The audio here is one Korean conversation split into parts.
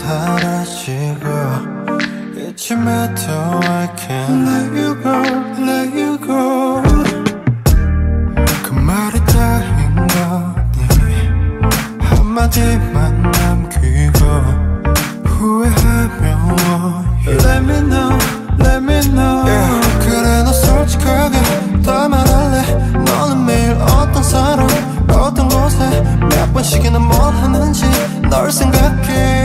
사라지고 잊힘에도 I can't let you go, let you 한마디 만 남기고 후회하면 what Let me know, let me know. Yeah. 그래 너 솔직하게 다 말할래. 너는 매일 어떤 사람 어떤 곳에 몇 번씩이나 뭘 하는지 널 생각해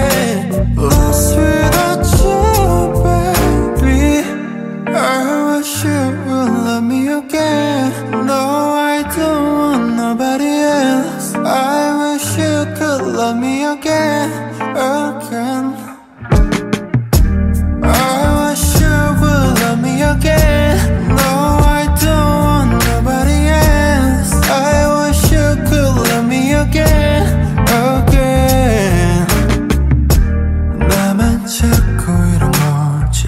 love me again Again I wish you would love me again. No, I don't want nobody else. I wish you could love me again, again. 나만 자꾸 이런 거지.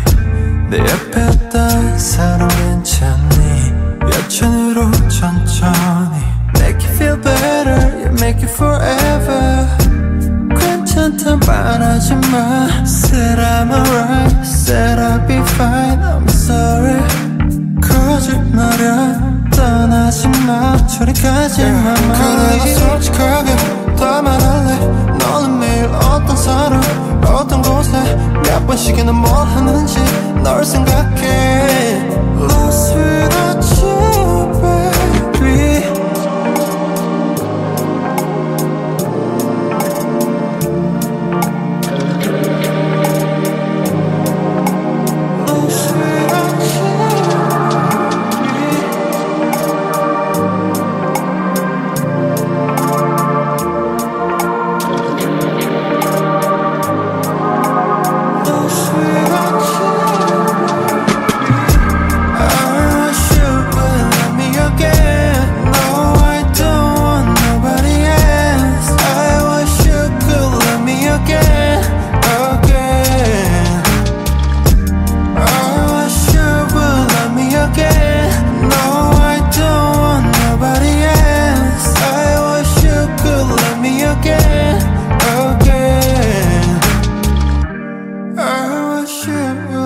내 옆에 있던 사람 괜찮니? 여천으로 천천히. 괜찮다 말하지 마. Said I'm alright Said I'll be fine. I'm sorry. 거짓말이야 떠나지 마. 저리 가지 마. 그래 나 솔직하게 다 말할래. 너는 매일 어떤 사람 어떤 곳에 몇 번씩이나 뭘 하는지 널 생각해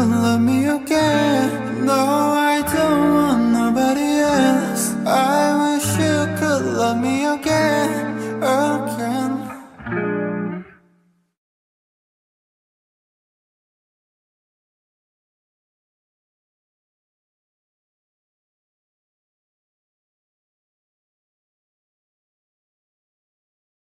someone love me again. No, I don't want nobody else. I wish you could love me again. Again